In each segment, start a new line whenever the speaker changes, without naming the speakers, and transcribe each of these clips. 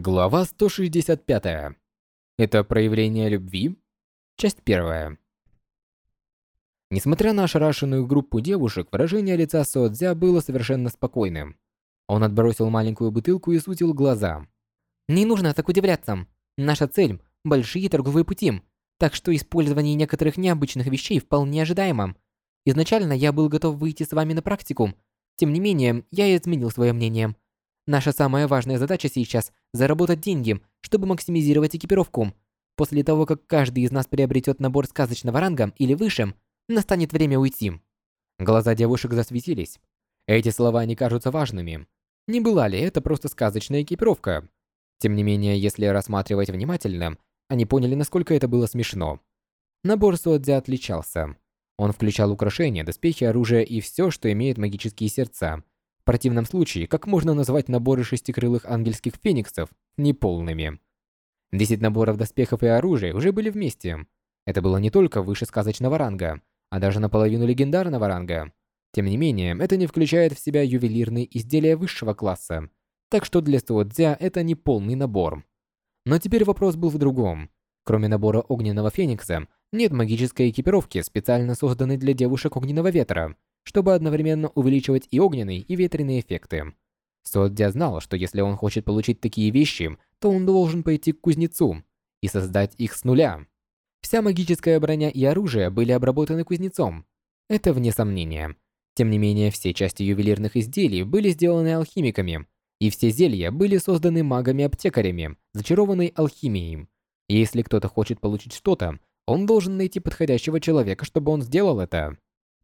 Глава 165. Это проявление любви? Часть первая. Несмотря на ошарашенную группу девушек, выражение лица Содзя было совершенно спокойным. Он отбросил маленькую бутылку и сутил глаза.
«Не нужно так удивляться. Наша цель – большие торговые пути, так что использование некоторых необычных вещей вполне ожидаемо. Изначально я был готов выйти с вами на практику. Тем не менее, я изменил свое мнение. Наша самая важная задача сейчас – заработать деньги, чтобы максимизировать экипировку. После того, как каждый из нас приобретет набор сказочного ранга или выше, настанет время уйти.
Глаза девушек засветились. Эти слова не кажутся важными. Не была ли это просто сказочная экипировка? Тем не менее, если рассматривать внимательно, они поняли, насколько это было смешно. Набор Суодзя отличался. Он включал украшения, доспехи, оружие и все, что имеет магические сердца – противном случае, как можно назвать наборы шестикрылых ангельских фениксов неполными? Десять наборов доспехов и оружия уже были вместе. Это было не только выше сказочного ранга, а даже наполовину легендарного ранга. Тем не менее, это не включает в себя ювелирные изделия высшего класса, так что для Суодзя это не полный набор. Но теперь вопрос был в другом. Кроме набора огненного феникса, нет магической экипировки, специально созданной для девушек огненного ветра, чтобы одновременно увеличивать и огненные, и ветреные эффекты. Соддя знал, что если он хочет получить такие вещи, то он должен пойти к кузнецу и создать их с нуля. Вся магическая броня и оружие были обработаны кузнецом. Это вне сомнения. Тем не менее, все части ювелирных изделий были сделаны алхимиками, и все зелья были созданы магами-аптекарями, зачарованной алхимией. Если кто-то хочет получить что-то, он должен найти подходящего человека, чтобы он сделал это.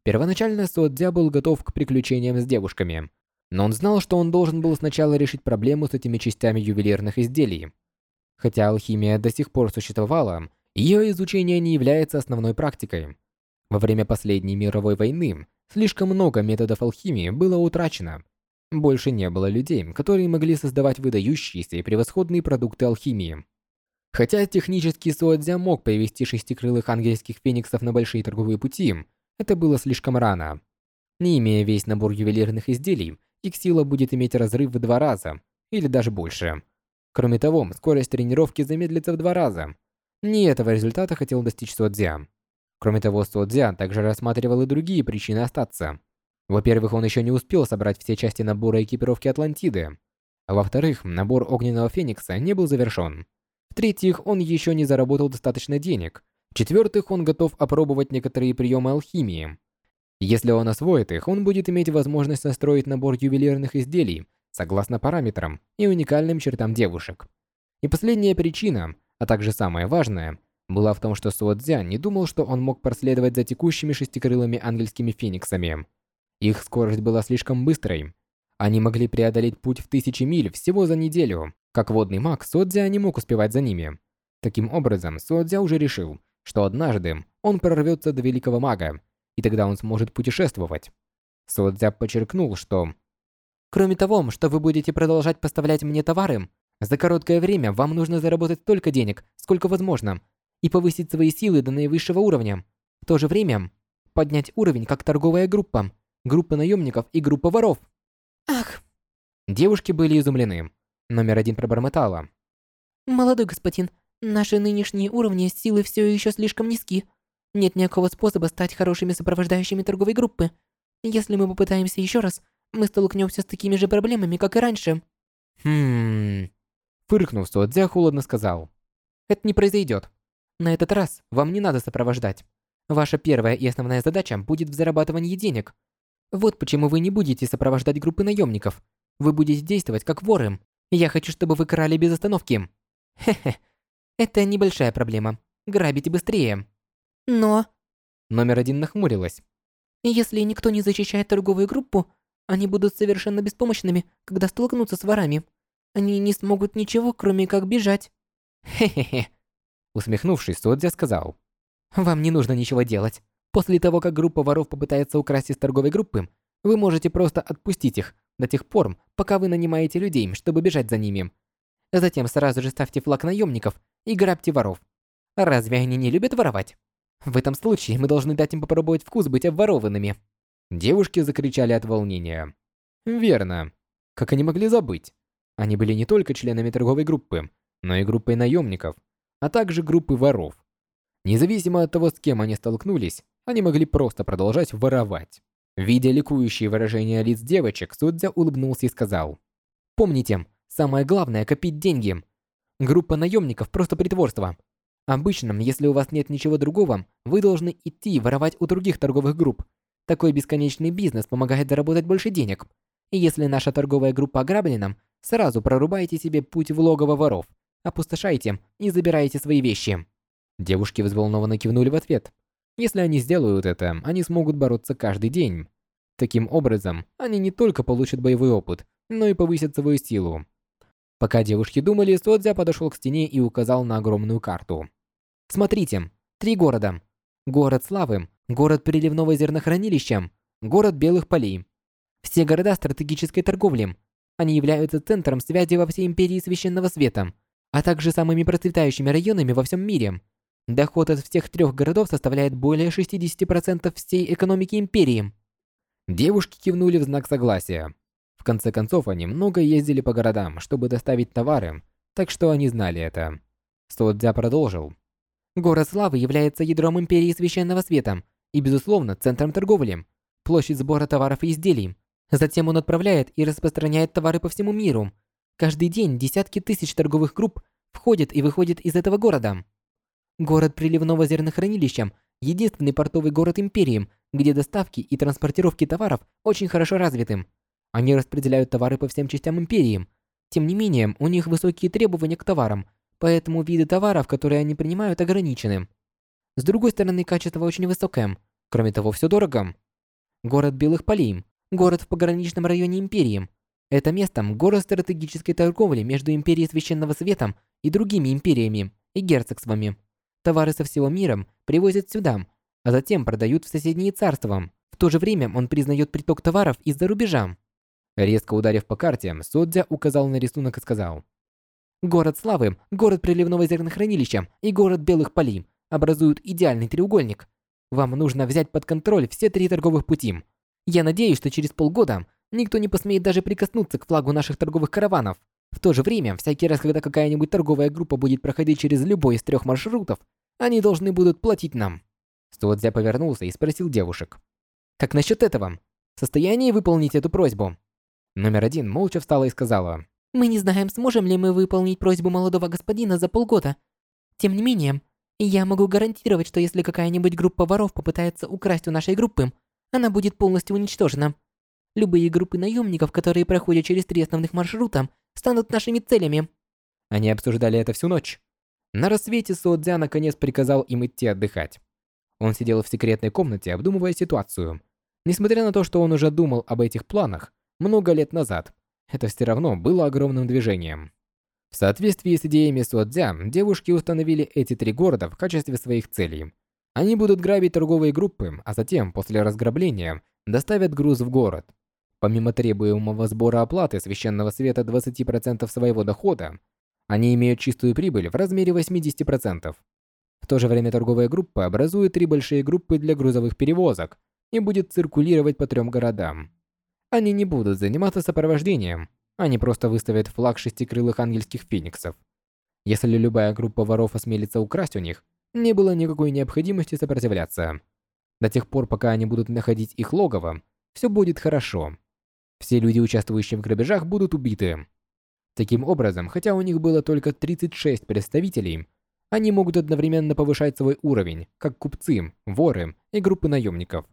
Первоначально Суодзя был готов к приключениям с девушками, но он знал, что он должен был сначала решить проблему с этими частями ювелирных изделий. Хотя алхимия до сих пор существовала, ее изучение не является основной практикой. Во время последней мировой войны слишком много методов алхимии было утрачено. Больше не было людей, которые могли создавать выдающиеся и превосходные продукты алхимии. Хотя технически Суодзя мог привести шестикрылых ангельских фениксов на большие торговые пути, это было слишком рано. Не имея весь набор ювелирных изделий, их сила будет иметь разрыв в два раза, или даже больше. Кроме того, скорость тренировки замедлится в два раза. Не этого результата хотел достичь Суодзя. Кроме того, Суодзя также рассматривал и другие причины остаться. Во-первых, он еще не успел собрать все части набора экипировки Атлантиды. Во-вторых, набор Огненного Феникса не был завершен. В-третьих, он еще не заработал достаточно денег, в-четвертых, он готов опробовать некоторые приемы алхимии. Если он освоит их, он будет иметь возможность настроить набор ювелирных изделий согласно параметрам и уникальным чертам девушек. И последняя причина, а также самая важная, была в том, что Суодзя не думал, что он мог проследовать за текущими шестикрылыми ангельскими фениксами. Их скорость была слишком быстрой. Они могли преодолеть путь в тысячи миль всего за неделю. Как водный маг, Суодзя не мог успевать за ними. Таким образом, Суодзя уже решил, что однажды он прорвется до великого мага, и тогда он сможет путешествовать. Содзяб подчеркнул, что...
Кроме того, что вы будете продолжать поставлять мне товары, за короткое время вам нужно заработать столько денег, сколько возможно, и повысить свои силы до наивысшего уровня. В то же время поднять уровень как торговая группа, группа наемников и группа воров.
Ах.
Девушки были изумлены. Номер один пробормотала.
Молодой господин, Наши нынешние уровни силы все еще слишком низки. Нет никакого способа стать хорошими сопровождающими торговой группы. Если мы попытаемся еще раз, мы столкнемся с такими же проблемами, как и раньше.
Хм. Фыркнув, Суадзя холодно сказал. Это не произойдет. На этот раз вам не надо сопровождать. Ваша первая и основная задача будет в зарабатывании денег. Вот почему вы не будете сопровождать группы наемников. Вы будете действовать как воры. Я хочу, чтобы вы крали без остановки. Хе-хе. Это небольшая проблема. Грабите быстрее.
Но...
Номер один нахмурилась.
Если никто не защищает торговую группу, они будут совершенно беспомощными, когда столкнутся с ворами. Они не смогут ничего, кроме как бежать.
Хе-хе-хе. Усмехнувшись, Содзя сказал. Вам не нужно ничего делать. После того, как группа воров попытается украсть из торговой группы, вы можете просто отпустить их до тех пор, пока вы нанимаете людей, чтобы бежать за ними. Затем сразу же ставьте флаг наемников и грабьте воров. Разве они не любят воровать? В этом случае мы должны дать им попробовать вкус быть обворованными. Девушки закричали от волнения. Верно. Как они могли забыть?
Они были не только членами торговой группы, но и группой наемников, а также группы воров. Независимо от того, с кем они столкнулись, они могли просто продолжать воровать. Видя ликующие выражения лиц девочек, Судзя улыбнулся и сказал. «Помните, самое главное – копить деньги. Группа наемников – просто притворство. Обычно, если у вас нет ничего другого, вы должны идти воровать у других торговых групп. Такой бесконечный бизнес помогает заработать больше денег. И если наша торговая группа ограблена, сразу прорубайте себе путь в логово воров, опустошайте и забирайте свои вещи». Девушки взволнованно кивнули в ответ. Если они сделают это, они смогут бороться каждый день. Таким образом, они не только получат боевой опыт, но и повысят свою силу. Пока девушки думали, Содзя подошел к стене и указал на огромную карту. Смотрите, три города. Город Славы, город Приливного зернохранилища, город Белых полей. Все города стратегической торговли. Они являются центром связи во всей империи Священного Света, а также самыми процветающими районами во всем мире. Доход от всех трех городов составляет более 60% всей экономики империи. Девушки кивнули в знак согласия. В конце концов, они много ездили по городам, чтобы доставить товары, так что они знали это. Содзя продолжил. Город Славы является ядром Империи Священного Света и, безусловно, центром торговли, площадь сбора товаров и изделий. Затем он отправляет и распространяет товары по всему миру. Каждый день десятки тысяч торговых групп входят и выходят из этого города. Город Приливного зернохранилища – единственный портовый город Империи, где доставки и транспортировки товаров очень хорошо развиты. Они распределяют товары по всем частям Империи. Тем не менее, у них высокие требования к товарам, поэтому виды товаров, которые они принимают, ограничены. С другой стороны, качество очень высокое. Кроме того, все дорого. Город Белых Полей. Город в пограничном районе Империи. Это место – город стратегической торговли между Империей Священного Света и другими империями и герцогствами. Товары со всего мира привозят сюда, а затем продают в соседние царства. В то же время он признает приток товаров из-за рубежа. Резко ударив по карте, Содзя указал на рисунок и сказал. Город Славы, город Приливного зернохранилища и город Белых Полей образуют идеальный треугольник. Вам нужно взять под контроль все три торговых пути. Я надеюсь, что через полгода никто не посмеет даже прикоснуться к флагу наших торговых караванов. В то же время, всякий раз, когда какая-нибудь торговая группа будет проходить через любой из трех маршрутов, они должны будут платить нам. Стуадзя повернулся и спросил девушек. «Как насчет этого? В состоянии выполнить эту просьбу?» Номер один молча встала и сказала.
Мы не знаем, сможем ли мы выполнить просьбу молодого господина за полгода. Тем не менее, я могу гарантировать, что если какая-нибудь группа воров попытается украсть у нашей группы, она будет полностью уничтожена. Любые группы наемников, которые проходят через три основных маршрута, станут нашими целями.
Они обсуждали это всю ночь. На рассвете Суодзя наконец приказал им идти отдыхать. Он сидел в секретной комнате, обдумывая ситуацию. Несмотря на то, что он уже думал об этих планах много лет назад, это все равно было огромным движением. В соответствии с идеями Суодзя, девушки установили эти три города в качестве своих целей. Они будут грабить торговые группы, а затем, после разграбления, доставят груз в город. Помимо требуемого сбора оплаты священного света 20% своего дохода, они имеют чистую прибыль в размере 80%. В то же время торговая группа образует три большие группы для грузовых перевозок и будет циркулировать по трем городам. Они не будут заниматься сопровождением, они просто выставят флаг шестикрылых ангельских фениксов. Если любая группа воров осмелится украсть у них, не было никакой необходимости сопротивляться. До тех пор, пока они будут находить их логово, все будет хорошо. Все люди, участвующие в грабежах, будут убиты. Таким образом, хотя у них было только 36 представителей, они могут одновременно повышать свой уровень, как купцы, воры и группы наемников.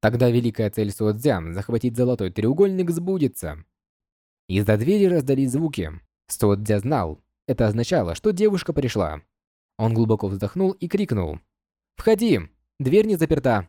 Тогда великая цель Суодзя захватить золотой треугольник сбудется. Из-за двери раздались звуки. Суодзя знал. Это означало, что девушка пришла. Он глубоко вздохнул и крикнул. «Входи! Дверь не заперта!»